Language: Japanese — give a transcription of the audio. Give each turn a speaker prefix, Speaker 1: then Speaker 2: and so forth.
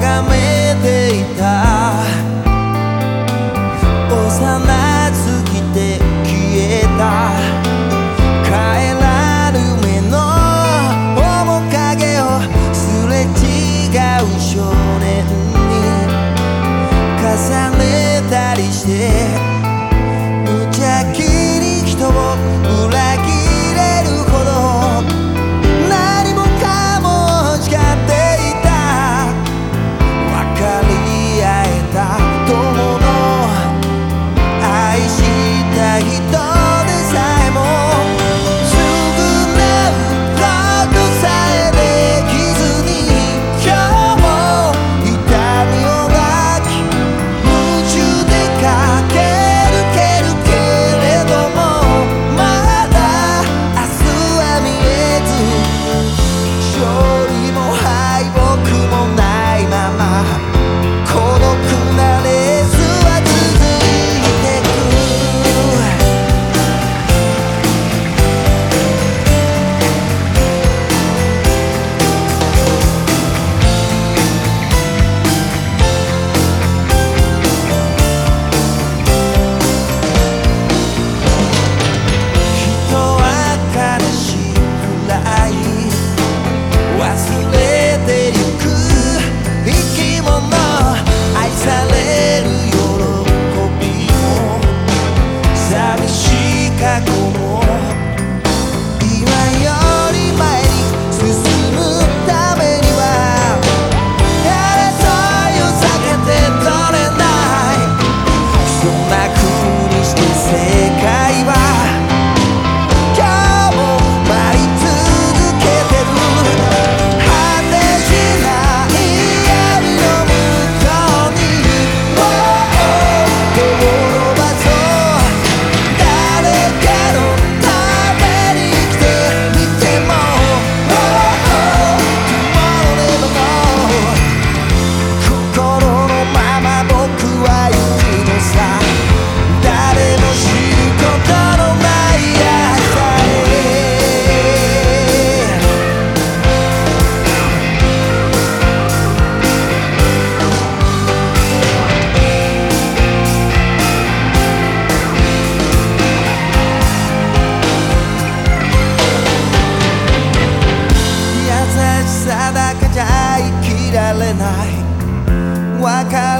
Speaker 1: 眺めていた。幼すぎて消えた。帰らぬ目の面影をすれ違う少年に重ねたりして。cego 別